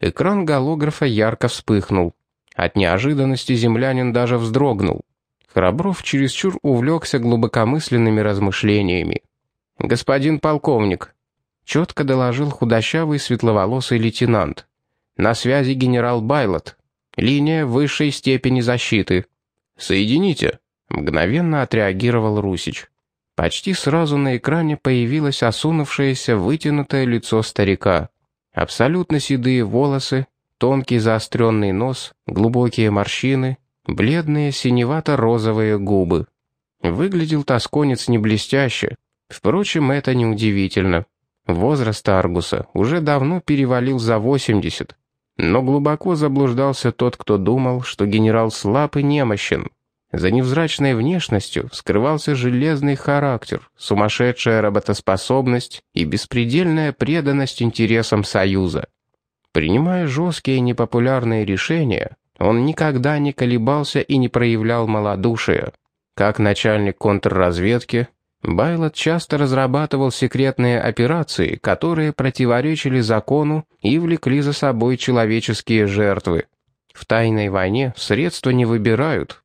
Экран голографа ярко вспыхнул. От неожиданности землянин даже вздрогнул. Храбров чересчур увлекся глубокомысленными размышлениями. «Господин полковник», — четко доложил худощавый светловолосый лейтенант. «На связи генерал Байлот. Линия высшей степени защиты». «Соедините», — мгновенно отреагировал Русич. Почти сразу на экране появилось осунувшееся вытянутое лицо старика. Абсолютно седые волосы, тонкий заостренный нос, глубокие морщины, бледные синевато-розовые губы. Выглядел тосконец не блестяще. Впрочем, это неудивительно. Возраст Аргуса уже давно перевалил за 80. Но глубоко заблуждался тот, кто думал, что генерал слаб и немощен. За невзрачной внешностью скрывался железный характер, сумасшедшая работоспособность и беспредельная преданность интересам Союза. Принимая жесткие и непопулярные решения, он никогда не колебался и не проявлял малодушия. Как начальник контрразведки, Байлот часто разрабатывал секретные операции, которые противоречили закону и влекли за собой человеческие жертвы. В тайной войне средства не выбирают,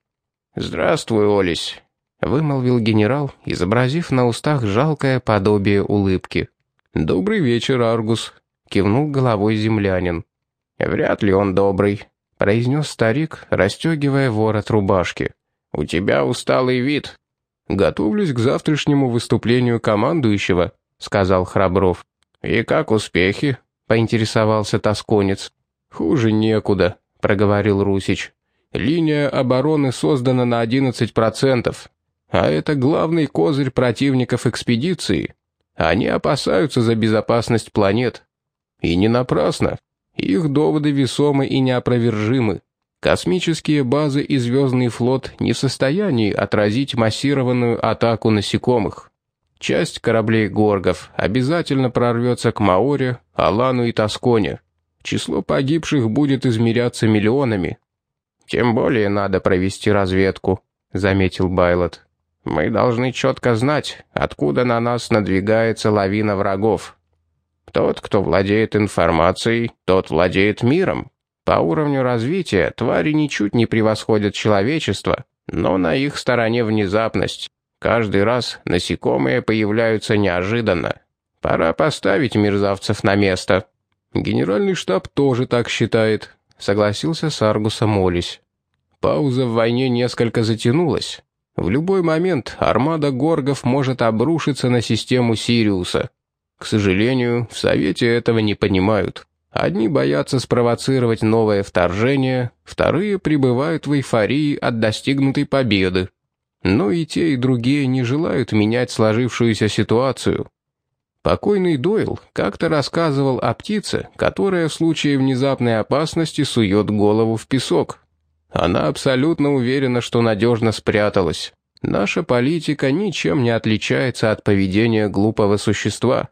«Здравствуй, Олесь», — вымолвил генерал, изобразив на устах жалкое подобие улыбки. «Добрый вечер, Аргус», — кивнул головой землянин. «Вряд ли он добрый», — произнес старик, расстегивая ворот рубашки. «У тебя усталый вид». «Готовлюсь к завтрашнему выступлению командующего», — сказал Храбров. «И как успехи?» — поинтересовался тосконец. «Хуже некуда», — проговорил Русич. Линия обороны создана на 11%, а это главный козырь противников экспедиции. Они опасаются за безопасность планет. И не напрасно. Их доводы весомы и неопровержимы. Космические базы и Звездный флот не в состоянии отразить массированную атаку насекомых. Часть кораблей Горгов обязательно прорвется к Маоре, Алану и Тосконе. Число погибших будет измеряться миллионами. «Тем более надо провести разведку», — заметил Байлот. «Мы должны четко знать, откуда на нас надвигается лавина врагов. Тот, кто владеет информацией, тот владеет миром. По уровню развития твари ничуть не превосходят человечество, но на их стороне внезапность. Каждый раз насекомые появляются неожиданно. Пора поставить мерзавцев на место». «Генеральный штаб тоже так считает», — согласился с Аргусом Молись. Пауза в войне несколько затянулась. В любой момент армада горгов может обрушиться на систему Сириуса. К сожалению, в Совете этого не понимают. Одни боятся спровоцировать новое вторжение, вторые пребывают в эйфории от достигнутой победы. Но и те, и другие не желают менять сложившуюся ситуацию. Покойный Дойл как-то рассказывал о птице, которая в случае внезапной опасности сует голову в песок. Она абсолютно уверена, что надежно спряталась. Наша политика ничем не отличается от поведения глупого существа.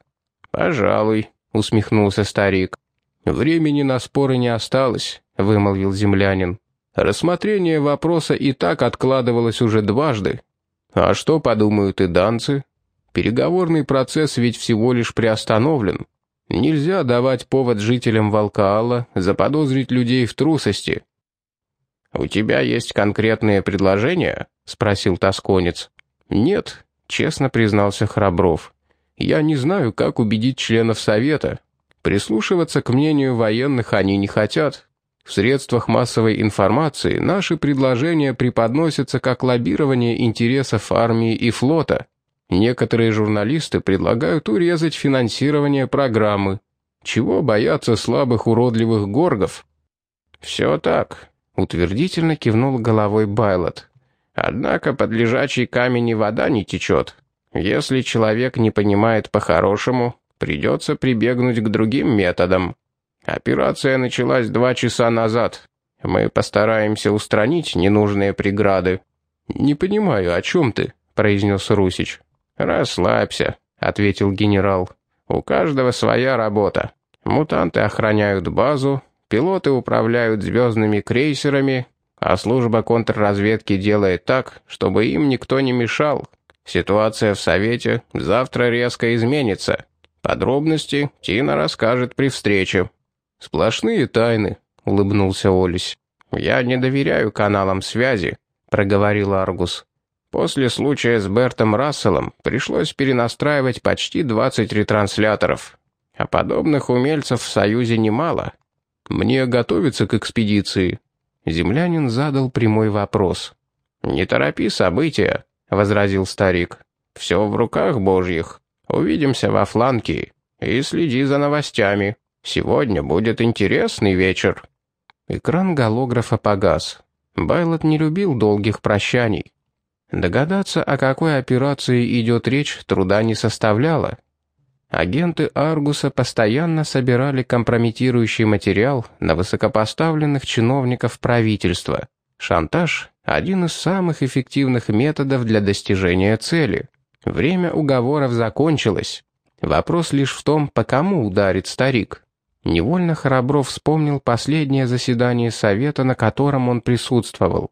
«Пожалуй», — усмехнулся старик. «Времени на споры не осталось», — вымолвил землянин. «Рассмотрение вопроса и так откладывалось уже дважды. А что подумают и данцы? Переговорный процесс ведь всего лишь приостановлен. Нельзя давать повод жителям Волкаала заподозрить людей в трусости. «У тебя есть конкретные предложения?» — спросил тосконец. «Нет», — честно признался Храбров. «Я не знаю, как убедить членов Совета. Прислушиваться к мнению военных они не хотят. В средствах массовой информации наши предложения преподносятся как лоббирование интересов армии и флота. Некоторые журналисты предлагают урезать финансирование программы. Чего бояться слабых уродливых горгов?» «Все так», Утвердительно кивнул головой Байлот. Однако под лежачий камень и вода не течет. Если человек не понимает по-хорошему, придется прибегнуть к другим методам. Операция началась два часа назад. Мы постараемся устранить ненужные преграды. «Не понимаю, о чем ты?» — произнес Русич. «Расслабься», — ответил генерал. «У каждого своя работа. Мутанты охраняют базу, Пилоты управляют звездными крейсерами, а служба контрразведки делает так, чтобы им никто не мешал. Ситуация в Совете завтра резко изменится. Подробности Тина расскажет при встрече. «Сплошные тайны», — улыбнулся Олесь. «Я не доверяю каналам связи», — проговорил Аргус. «После случая с Бертом Расселом пришлось перенастраивать почти 20 ретрансляторов. А подобных умельцев в Союзе немало. Мне готовиться к экспедиции». Землянин задал прямой вопрос. «Не торопи события», — возразил старик. «Все в руках божьих. Увидимся во фланке. И следи за новостями». Сегодня будет интересный вечер». Экран голографа погас. Байлот не любил долгих прощаний. Догадаться, о какой операции идет речь, труда не составляло. Агенты Аргуса постоянно собирали компрометирующий материал на высокопоставленных чиновников правительства. Шантаж – один из самых эффективных методов для достижения цели. Время уговоров закончилось. Вопрос лишь в том, по кому ударит старик. Невольно Храбров вспомнил последнее заседание совета, на котором он присутствовал.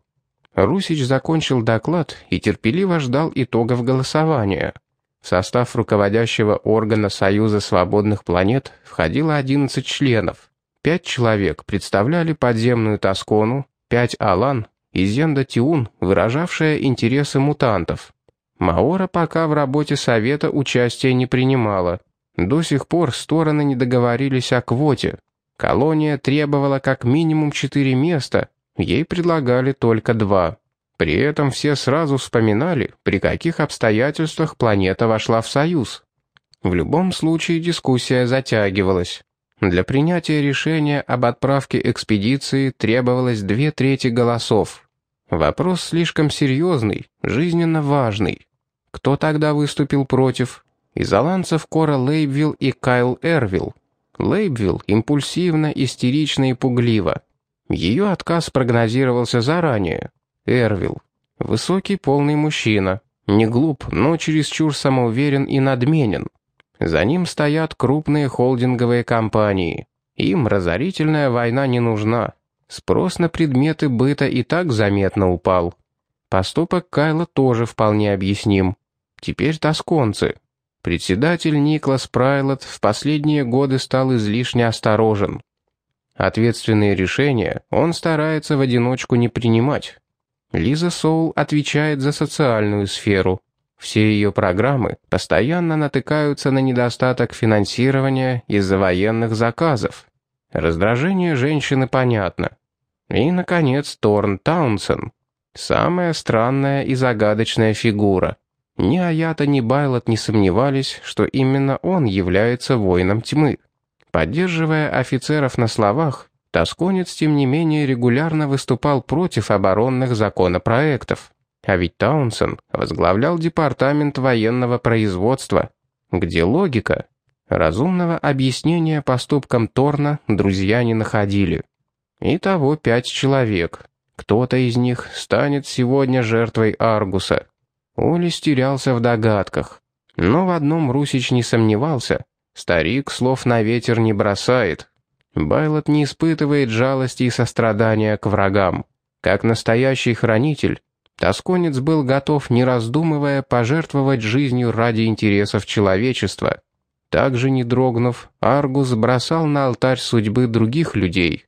Русич закончил доклад и терпеливо ждал итогов голосования. В состав руководящего органа Союза свободных планет входило 11 членов. Пять человек представляли подземную Тоскону, пять Алан и Зенда Тиун, выражавшая интересы мутантов. Маора пока в работе Совета участия не принимала – до сих пор стороны не договорились о квоте. Колония требовала как минимум четыре места, ей предлагали только два. При этом все сразу вспоминали, при каких обстоятельствах планета вошла в Союз. В любом случае дискуссия затягивалась. Для принятия решения об отправке экспедиции требовалось две трети голосов. Вопрос слишком серьезный, жизненно важный. Кто тогда выступил против? Из аланцев Кора Лейбвилл и Кайл Эрвилл. Лейбвилл импульсивно, истерично и пугливо. Ее отказ прогнозировался заранее. Эрвилл. Высокий, полный мужчина. Не глуп, но чересчур самоуверен и надменен. За ним стоят крупные холдинговые компании. Им разорительная война не нужна. Спрос на предметы быта и так заметно упал. Поступок Кайла тоже вполне объясним. Теперь тосконцы. Председатель Никлас Прайлот в последние годы стал излишне осторожен. Ответственные решения он старается в одиночку не принимать. Лиза Соул отвечает за социальную сферу. Все ее программы постоянно натыкаются на недостаток финансирования из-за военных заказов. Раздражение женщины понятно. И, наконец, Торн Таунсен. Самая странная и загадочная фигура. Ни Аята, ни Байлот не сомневались, что именно он является воином тьмы. Поддерживая офицеров на словах, Тосконец, тем не менее, регулярно выступал против оборонных законопроектов. А ведь Таунсен возглавлял департамент военного производства, где логика, разумного объяснения поступкам Торна друзья не находили. Итого пять человек. Кто-то из них станет сегодня жертвой Аргуса. Оля стерялся в догадках. Но в одном Русич не сомневался. Старик слов на ветер не бросает. Байлот не испытывает жалости и сострадания к врагам. Как настоящий хранитель, Тосконец был готов, не раздумывая, пожертвовать жизнью ради интересов человечества. Также не дрогнув, Аргус бросал на алтарь судьбы других людей.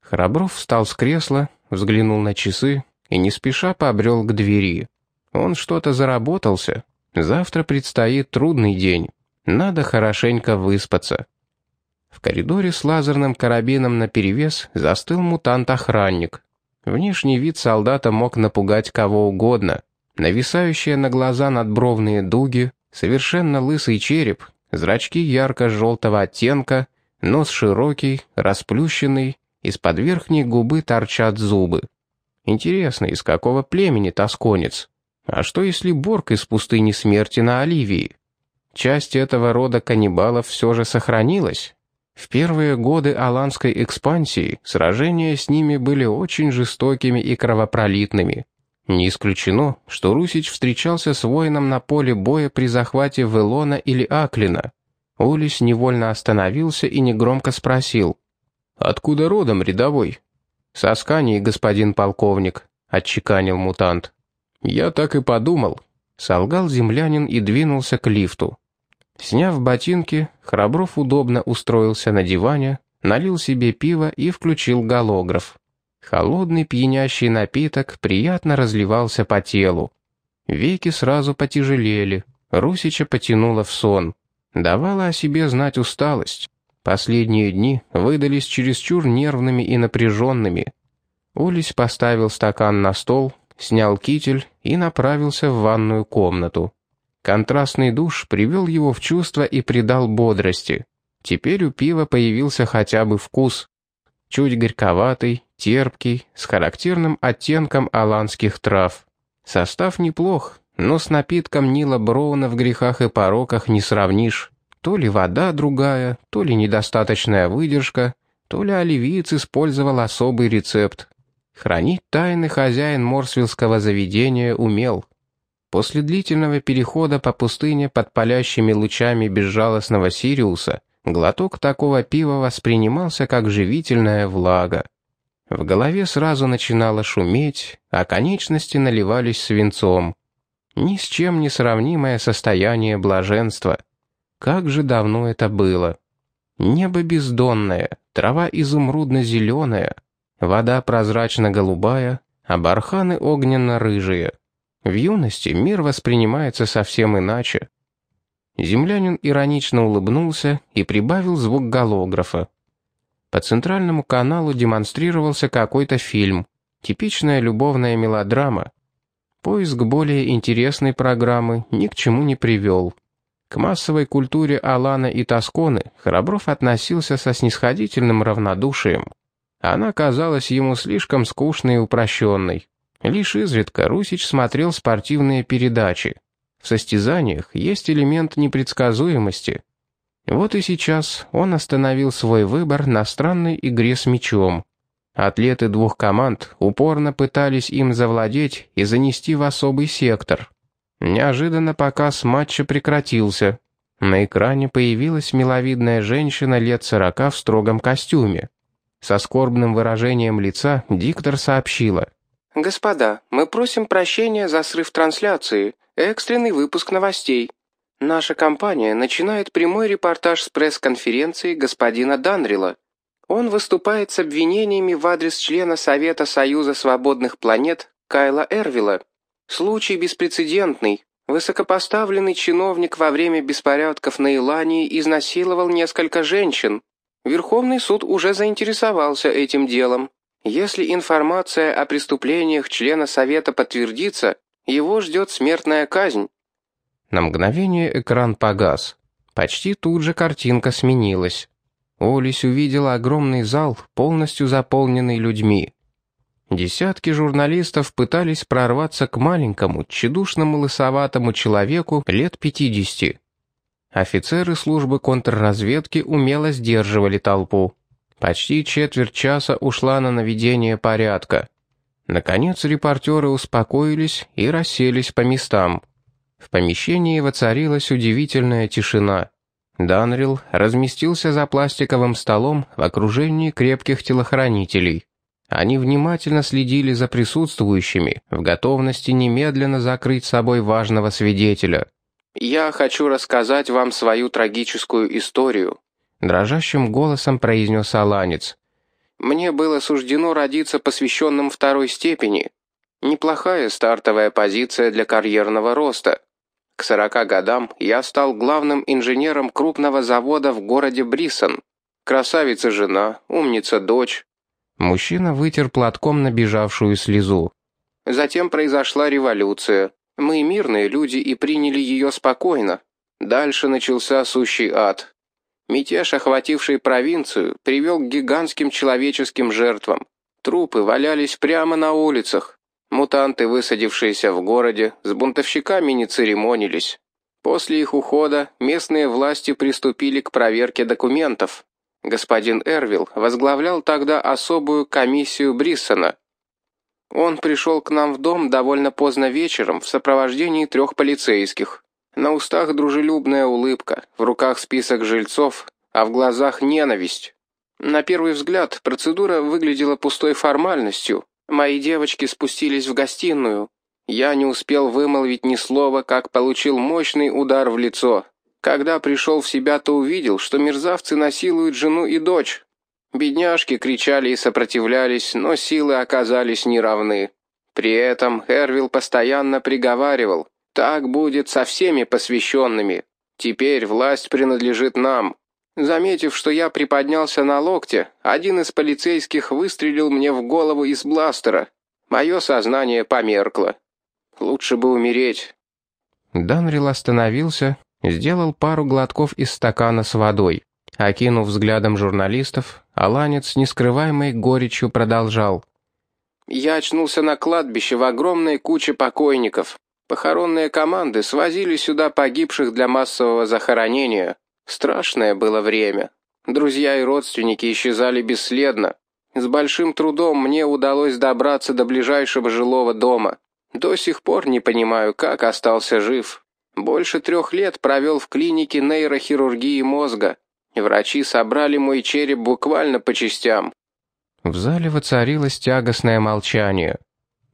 Храбров встал с кресла, взглянул на часы и не спеша побрел к двери. Он что-то заработался. Завтра предстоит трудный день. Надо хорошенько выспаться. В коридоре с лазерным карабином наперевес застыл мутант-охранник. Внешний вид солдата мог напугать кого угодно. Нависающие на глаза надбровные дуги, совершенно лысый череп, зрачки ярко-желтого оттенка, нос широкий, расплющенный, из-под верхней губы торчат зубы. Интересно, из какого племени тосконец? А что если Борг из пустыни смерти на Оливии? Часть этого рода каннибалов все же сохранилась. В первые годы аланской экспансии сражения с ними были очень жестокими и кровопролитными. Не исключено, что Русич встречался с воином на поле боя при захвате Велона или Аклина. Улис невольно остановился и негромко спросил. «Откуда родом рядовой?» «Со Скании, господин полковник», — отчеканил мутант. «Я так и подумал», — солгал землянин и двинулся к лифту. Сняв ботинки, Храбров удобно устроился на диване, налил себе пиво и включил голограф. Холодный пьянящий напиток приятно разливался по телу. Веки сразу потяжелели, Русича потянуло в сон. Давала о себе знать усталость. Последние дни выдались чересчур нервными и напряженными. Улись поставил стакан на стол, снял китель и направился в ванную комнату. Контрастный душ привел его в чувство и придал бодрости. Теперь у пива появился хотя бы вкус. Чуть горьковатый, терпкий, с характерным оттенком аланских трав. Состав неплох, но с напитком Нила Броуна в грехах и пороках не сравнишь. То ли вода другая, то ли недостаточная выдержка, то ли оливиец использовал особый рецепт. Хранить тайны хозяин морсвиллского заведения умел. После длительного перехода по пустыне под палящими лучами безжалостного Сириуса глоток такого пива воспринимался как живительная влага. В голове сразу начинало шуметь, а конечности наливались свинцом. Ни с чем не сравнимое состояние блаженства. Как же давно это было. Небо бездонное, трава изумрудно-зеленая, вода прозрачно-голубая, а барханы огненно-рыжие. В юности мир воспринимается совсем иначе. Землянин иронично улыбнулся и прибавил звук голографа. По центральному каналу демонстрировался какой-то фильм. Типичная любовная мелодрама. Поиск более интересной программы ни к чему не привел. К массовой культуре Алана и Тосконы Храбров относился со снисходительным равнодушием. Она казалась ему слишком скучной и упрощенной. Лишь изредка Русич смотрел спортивные передачи. В состязаниях есть элемент непредсказуемости. Вот и сейчас он остановил свой выбор на странной игре с мячом. Атлеты двух команд упорно пытались им завладеть и занести в особый сектор. Неожиданно показ матча прекратился. На экране появилась миловидная женщина лет сорока в строгом костюме. Со скорбным выражением лица диктор сообщила. «Господа, мы просим прощения за срыв трансляции. Экстренный выпуск новостей. Наша компания начинает прямой репортаж с пресс-конференции господина Данрила. Он выступает с обвинениями в адрес члена Совета Союза свободных планет Кайла Эрвила. Случай беспрецедентный. Высокопоставленный чиновник во время беспорядков на Илании изнасиловал несколько женщин. Верховный суд уже заинтересовался этим делом. Если информация о преступлениях члена Совета подтвердится, его ждет смертная казнь. На мгновение экран погас. Почти тут же картинка сменилась. Олесь увидела огромный зал, полностью заполненный людьми. Десятки журналистов пытались прорваться к маленькому, тщедушному лысоватому человеку лет пятидесяти. Офицеры службы контрразведки умело сдерживали толпу. Почти четверть часа ушла на наведение порядка. Наконец репортеры успокоились и расселись по местам. В помещении воцарилась удивительная тишина. Данрил разместился за пластиковым столом в окружении крепких телохранителей. Они внимательно следили за присутствующими, в готовности немедленно закрыть собой важного свидетеля. «Я хочу рассказать вам свою трагическую историю», — дрожащим голосом произнес Аланец. «Мне было суждено родиться посвященным второй степени. Неплохая стартовая позиция для карьерного роста. К сорока годам я стал главным инженером крупного завода в городе Брисон. Красавица жена, умница дочь. Мужчина вытер платком набежавшую слезу. Затем произошла революция. Мы мирные люди и приняли ее спокойно. Дальше начался сущий ад. Мятеж, охвативший провинцию, привел к гигантским человеческим жертвам. Трупы валялись прямо на улицах. Мутанты, высадившиеся в городе, с бунтовщиками не церемонились. После их ухода местные власти приступили к проверке документов. Господин Эрвилл возглавлял тогда особую комиссию Бриссона. Он пришел к нам в дом довольно поздно вечером в сопровождении трех полицейских. На устах дружелюбная улыбка, в руках список жильцов, а в глазах ненависть. На первый взгляд процедура выглядела пустой формальностью, Мои девочки спустились в гостиную. Я не успел вымолвить ни слова, как получил мощный удар в лицо. Когда пришел в себя, то увидел, что мерзавцы насилуют жену и дочь. Бедняжки кричали и сопротивлялись, но силы оказались неравны. При этом Эрвил постоянно приговаривал, «Так будет со всеми посвященными. Теперь власть принадлежит нам». Заметив, что я приподнялся на локте, один из полицейских выстрелил мне в голову из бластера. Мое сознание померкло. Лучше бы умереть. Данрил остановился, сделал пару глотков из стакана с водой. Окинув взглядом журналистов, Аланец с нескрываемой горечью продолжал. «Я очнулся на кладбище в огромной куче покойников. Похоронные команды свозили сюда погибших для массового захоронения. Страшное было время. Друзья и родственники исчезали бесследно. С большим трудом мне удалось добраться до ближайшего жилого дома. До сих пор не понимаю, как остался жив. Больше трех лет провел в клинике нейрохирургии мозга. Врачи собрали мой череп буквально по частям. В зале воцарилось тягостное молчание.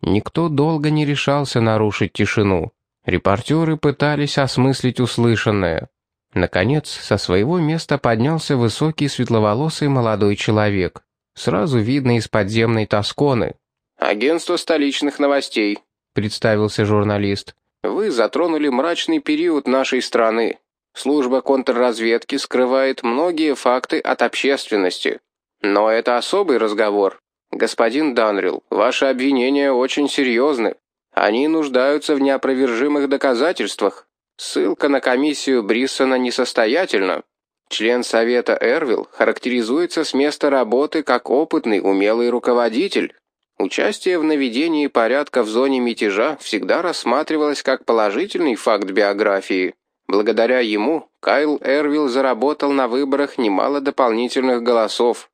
Никто долго не решался нарушить тишину. Репортеры пытались осмыслить услышанное. Наконец, со своего места поднялся высокий светловолосый молодой человек. Сразу видно из подземной тосконы. «Агентство столичных новостей», — представился журналист. «Вы затронули мрачный период нашей страны. Служба контрразведки скрывает многие факты от общественности. Но это особый разговор. Господин Данрил, ваши обвинения очень серьезны. Они нуждаются в неопровержимых доказательствах. Ссылка на комиссию Бриссона несостоятельна. Член Совета Эрвилл характеризуется с места работы как опытный, умелый руководитель. Участие в наведении порядка в зоне мятежа всегда рассматривалось как положительный факт биографии. Благодаря ему Кайл Эрвилл заработал на выборах немало дополнительных голосов.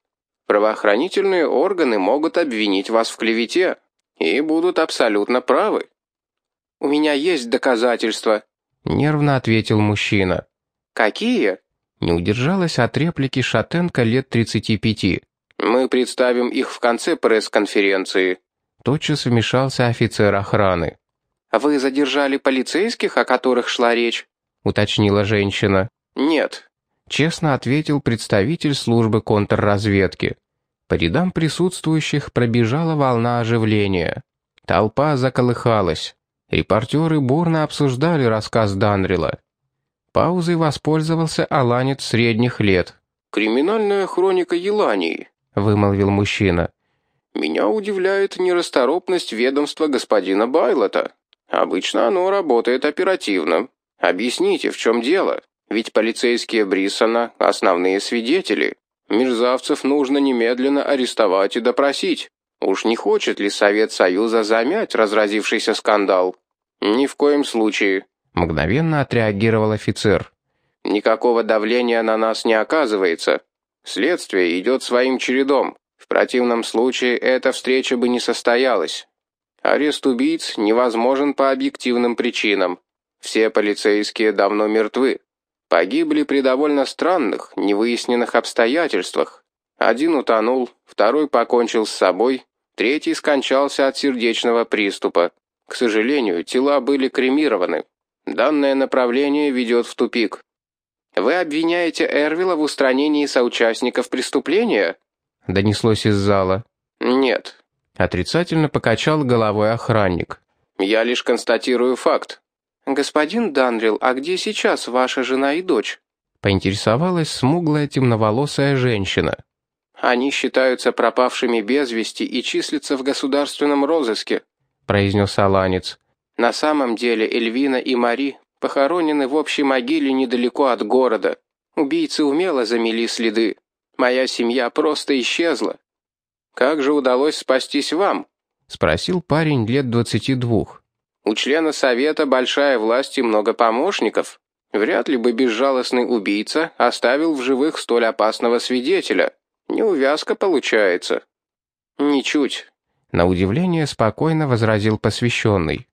Правоохранительные органы могут обвинить вас в клевете и будут абсолютно правы. «У меня есть доказательства», — нервно ответил мужчина. «Какие?» Не удержалась от реплики шатенка лет 35. «Мы представим их в конце пресс-конференции». Тотчас вмешался офицер охраны. «Вы задержали полицейских, о которых шла речь?» — уточнила женщина. «Нет». Честно ответил представитель службы контрразведки. По рядам присутствующих пробежала волна оживления. Толпа заколыхалась. Репортеры бурно обсуждали рассказ Данрила. Паузой воспользовался аланец средних лет. «Криминальная хроника Елании», — вымолвил мужчина. «Меня удивляет нерасторопность ведомства господина Байлота. Обычно оно работает оперативно. Объясните, в чем дело? Ведь полицейские Бриссона — основные свидетели. Мерзавцев нужно немедленно арестовать и допросить. Уж не хочет ли Совет Союза замять разразившийся скандал?» «Ни в коем случае», — мгновенно отреагировал офицер. «Никакого давления на нас не оказывается. Следствие идет своим чередом. В противном случае эта встреча бы не состоялась. Арест убийц невозможен по объективным причинам. Все полицейские давно мертвы. Погибли при довольно странных, невыясненных обстоятельствах. Один утонул, второй покончил с собой, третий скончался от сердечного приступа. К сожалению, тела были кремированы. Данное направление ведет в тупик. Вы обвиняете Эрвила в устранении соучастников преступления? Донеслось из зала. Нет. Отрицательно покачал головой охранник. Я лишь констатирую факт. Господин Данрил, а где сейчас ваша жена и дочь? Поинтересовалась смуглая темноволосая женщина. Они считаются пропавшими без вести и числятся в государственном розыске. — произнес Аланец. «На самом деле Эльвина и Мари похоронены в общей могиле недалеко от города. Убийцы умело замели следы. Моя семья просто исчезла. Как же удалось спастись вам?» — спросил парень лет двадцати двух. «У члена совета большая власть и много помощников. Вряд ли бы безжалостный убийца оставил в живых столь опасного свидетеля. Неувязка получается». «Ничуть. На удивление спокойно возразил посвященный.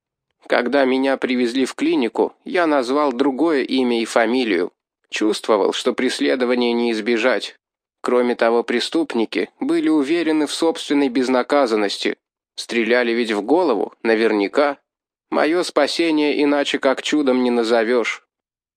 «Когда меня привезли в клинику, я назвал другое имя и фамилию. Чувствовал, что преследования не избежать. Кроме того, преступники были уверены в собственной безнаказанности. Стреляли ведь в голову, наверняка. Мое спасение иначе как чудом не назовешь.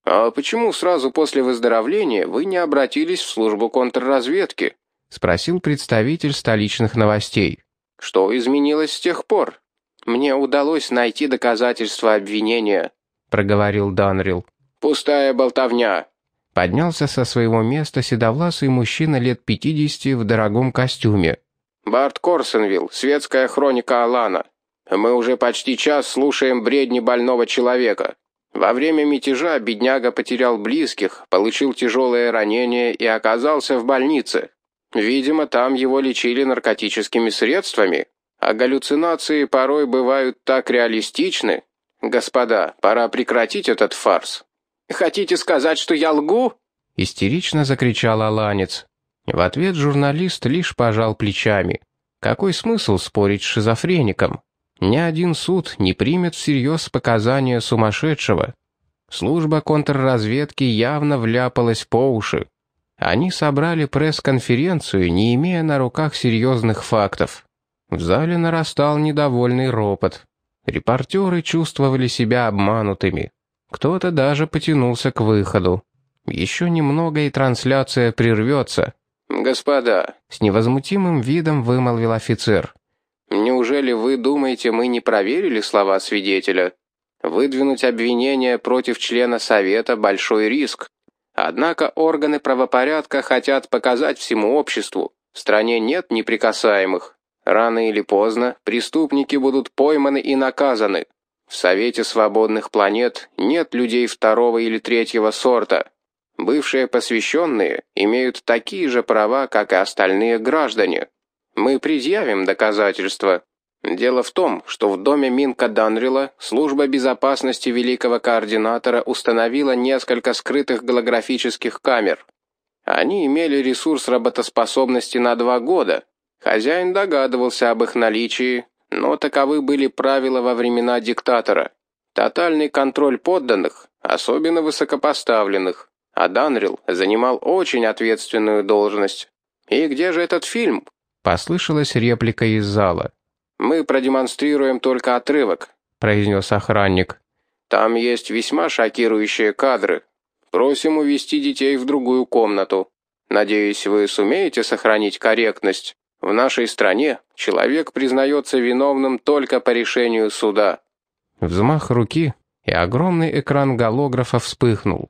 А почему сразу после выздоровления вы не обратились в службу контрразведки?» спросил представитель столичных новостей. «Что изменилось с тех пор? Мне удалось найти доказательства обвинения», — проговорил Данрил. «Пустая болтовня». Поднялся со своего места седовласый мужчина лет пятидесяти в дорогом костюме. «Барт Корсенвилл, светская хроника Алана. Мы уже почти час слушаем бредни больного человека. Во время мятежа бедняга потерял близких, получил тяжелое ранение и оказался в больнице. Видимо, там его лечили наркотическими средствами, а галлюцинации порой бывают так реалистичны. Господа, пора прекратить этот фарс. Хотите сказать, что я лгу? Истерично закричал Аланец. В ответ журналист лишь пожал плечами. Какой смысл спорить с шизофреником? Ни один суд не примет всерьез показания сумасшедшего. Служба контрразведки явно вляпалась по уши. Они собрали пресс-конференцию, не имея на руках серьезных фактов. В зале нарастал недовольный ропот. Репортеры чувствовали себя обманутыми. Кто-то даже потянулся к выходу. Еще немного и трансляция прервется. «Господа», — с невозмутимым видом вымолвил офицер. Неужели вы думаете, мы не проверили слова свидетеля? Выдвинуть обвинение против члена Совета – большой риск. Однако органы правопорядка хотят показать всему обществу, в стране нет неприкасаемых. Рано или поздно преступники будут пойманы и наказаны. В Совете свободных планет нет людей второго или третьего сорта. Бывшие посвященные имеют такие же права, как и остальные граждане. Мы предъявим доказательства. Дело в том, что в доме Минка Данрила служба безопасности великого координатора установила несколько скрытых голографических камер. Они имели ресурс работоспособности на два года. Хозяин догадывался об их наличии, но таковы были правила во времена диктатора. Тотальный контроль подданных, особенно высокопоставленных. А Данрил занимал очень ответственную должность. И где же этот фильм? Послышалась реплика из зала. «Мы продемонстрируем только отрывок», — произнес охранник. «Там есть весьма шокирующие кадры. Просим увести детей в другую комнату. Надеюсь, вы сумеете сохранить корректность. В нашей стране человек признается виновным только по решению суда». Взмах руки, и огромный экран голографа вспыхнул.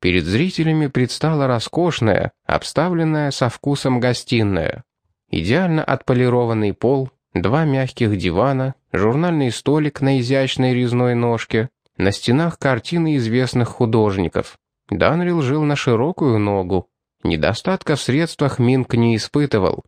Перед зрителями предстала роскошная, обставленная со вкусом гостиная. Идеально отполированный пол, два мягких дивана, журнальный столик на изящной резной ножке, на стенах картины известных художников. Данрил жил на широкую ногу. Недостатка в средствах Минк не испытывал.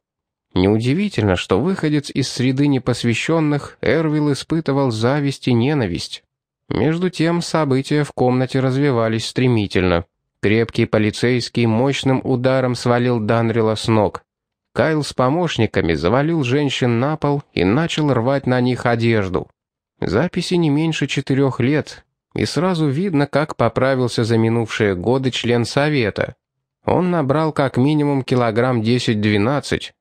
Неудивительно, что выходец из среды непосвященных Эрвил испытывал зависть и ненависть. Между тем события в комнате развивались стремительно. Крепкий полицейский мощным ударом свалил Данрила с ног. Кайл с помощниками завалил женщин на пол и начал рвать на них одежду. Записи не меньше четырех лет, и сразу видно, как поправился за минувшие годы член совета. Он набрал как минимум килограмм 10-12.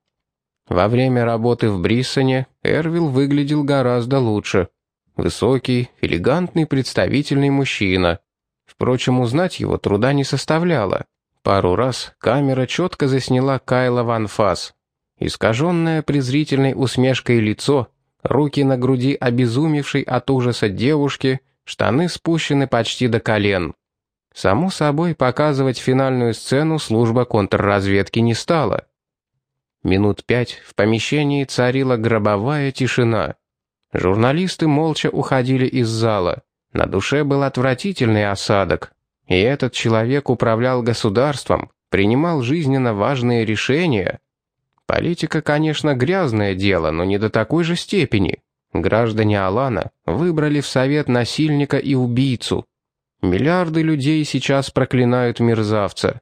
Во время работы в Бриссоне Эрвил выглядел гораздо лучше. Высокий, элегантный, представительный мужчина. Впрочем, узнать его труда не составляло. Пару раз камера четко засняла Кайла Ван Фас. Искаженное презрительной усмешкой лицо, руки на груди обезумевшей от ужаса девушки, штаны спущены почти до колен. Само собой, показывать финальную сцену служба контрразведки не стала. Минут пять в помещении царила гробовая тишина. Журналисты молча уходили из зала. На душе был отвратительный осадок. И этот человек управлял государством, принимал жизненно важные решения. Политика, конечно, грязное дело, но не до такой же степени. Граждане Алана выбрали в совет насильника и убийцу. Миллиарды людей сейчас проклинают мерзавца.